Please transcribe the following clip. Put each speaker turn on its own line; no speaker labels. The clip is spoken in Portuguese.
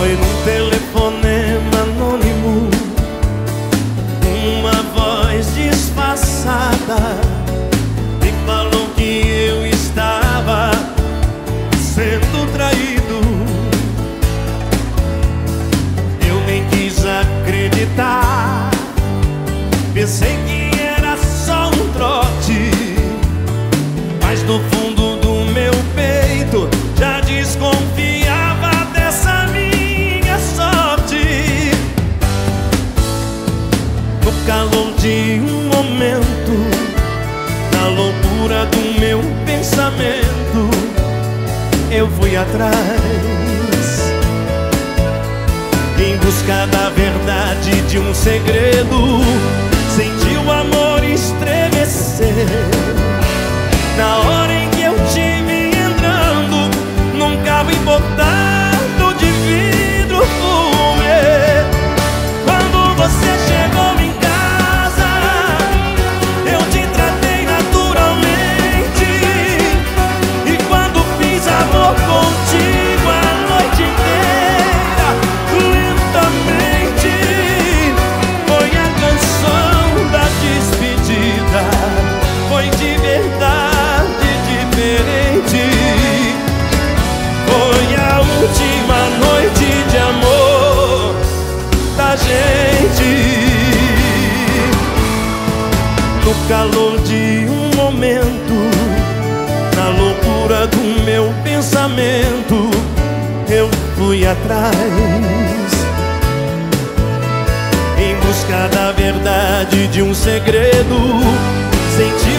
Foi num telefonema anônimo Uma voz disfarçada Me falou que eu estava Sendo traído. Eu nem quis acreditar Pensei que era só um trote Mas no fundo do meu peito Já desconfio do meu pensamento, eu fui atrás. Em busca da verdade de um segredo, senti o amor estremecer. Na hora em que eu te vi entrando num carro importado No calor de um momento, na loucura do meu pensamento, eu fui atrás. Em busca da verdade de um segredo, senti